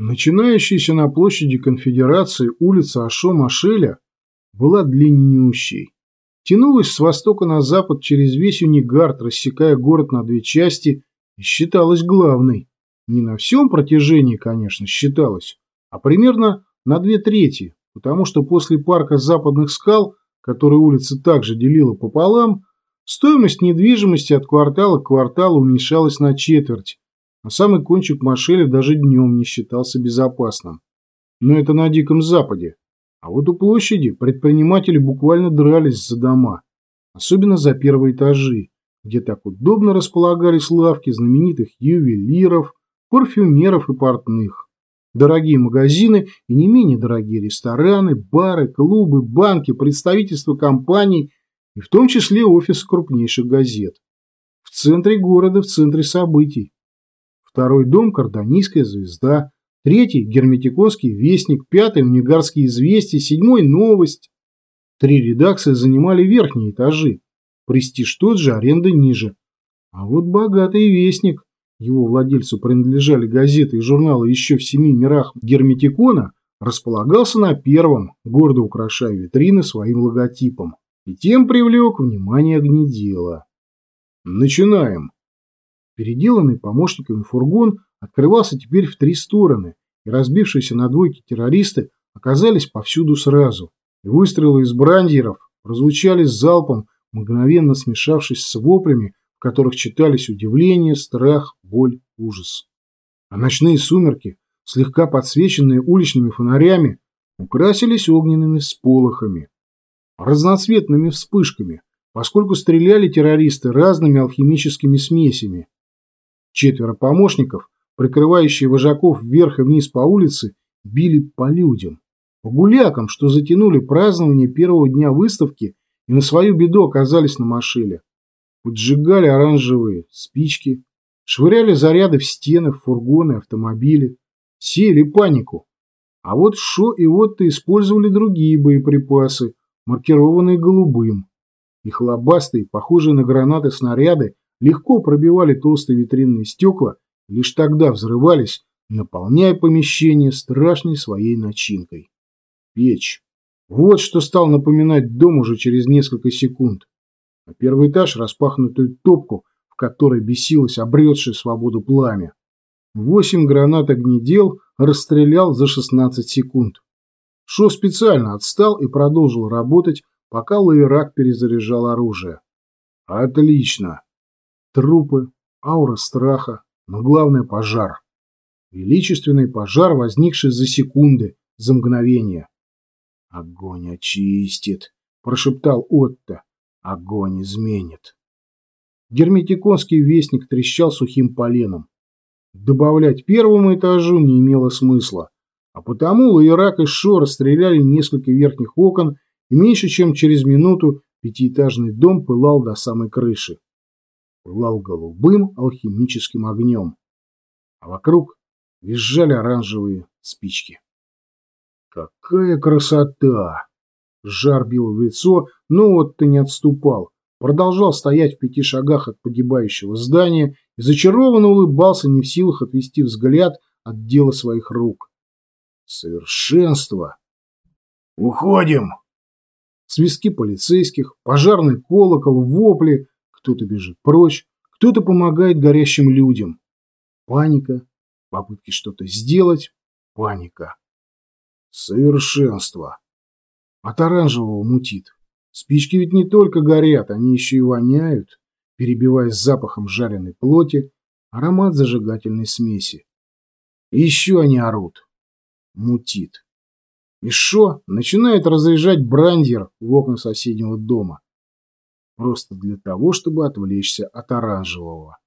Начинающаяся на площади Конфедерации улица Ашо-Машеля была длиннющей. Тянулась с востока на запад через весь Унигард, рассекая город на две части, и считалась главной. Не на всем протяжении, конечно, считалась, а примерно на две трети, потому что после парка западных скал, который улица также делила пополам, стоимость недвижимости от квартала к кварталу уменьшалась на четверть, а самый кончик Машеля даже днем не считался безопасным. Но это на Диком Западе. А вот у площади предприниматели буквально дрались за дома, особенно за первые этажи, где так удобно располагались лавки знаменитых ювелиров, парфюмеров и портных. Дорогие магазины и не менее дорогие рестораны, бары, клубы, банки, представительства компаний и в том числе офисы крупнейших газет. В центре города, в центре событий. Второй дом – Карданийская звезда. Третий – Герметиконский вестник. Пятый – Унигарские известия. Седьмой – Новость. Три редакции занимали верхние этажи. Престиж тот же, аренда ниже. А вот богатый вестник, его владельцу принадлежали газеты и журналы еще в семи мирах Герметикона, располагался на первом, гордо украшая витрины своим логотипом. И тем привлек внимание огнедела. Начинаем. Переделанный помощниками фургон открывался теперь в три стороны, и разбившиеся на двойки террористы оказались повсюду сразу. И выстрелы из брандеров прозвучали залпом, мгновенно смешавшись с воплями, в которых читались удивление, страх, боль, ужас. А ночные сумерки, слегка подсвеченные уличными фонарями, украсились огненными всполохами, разноцветными вспышками, поскольку стреляли террористы разными алхимическими смесями. Четверо помощников, прикрывающие вожаков вверх и вниз по улице, били по людям. По гулякам, что затянули празднование первого дня выставки и на свою беду оказались на машине. Поджигали оранжевые спички, швыряли заряды в стены, в фургоны, автомобили, сели панику. А вот шо и вот-то использовали другие боеприпасы, маркированные голубым. Их лобастые, похожие на гранаты снаряды, легко пробивали толстые витринные стекла лишь тогда взрывались, наполняя помещение страшной своей начинкой. Печь. Вот что стал напоминать дом уже через несколько секунд. На первый этаж распахнутую топку, в которой бесилось обретшее свободу пламя. Восемь гранат огнедел расстрелял за 16 секунд. Шо специально отстал и продолжил работать, пока Лаирак перезаряжал оружие. Отлично. Трупы, аура страха, но главное – пожар. Величественный пожар, возникший за секунды, за мгновение. «Огонь очистит», – прошептал Отто. «Огонь изменит». Герметиконский вестник трещал сухим поленом. Добавлять первому этажу не имело смысла, а потому Лаирак и Шо расстреляли несколько верхних окон, и меньше чем через минуту пятиэтажный дом пылал до самой крыши пылал голубым алхимическим огнем, а вокруг визжали оранжевые спички. Какая красота! Жар бил в лицо, но вот-то не отступал. Продолжал стоять в пяти шагах от погибающего здания и зачарованно улыбался, не в силах отвести взгляд от дела своих рук. Совершенство! Уходим! Свистки полицейских, пожарный колокол, вопли, кто-то бежит прочь, кто-то помогает горящим людям. Паника, попытки что-то сделать, паника. Совершенство. От оранжевого мутит. Спички ведь не только горят, они еще и воняют, перебиваясь запахом жареной плоти, аромат зажигательной смеси. И еще они орут. Мутит. И шо начинает разряжать брандер в окна соседнего дома просто для того, чтобы отвлечься от оранжевого.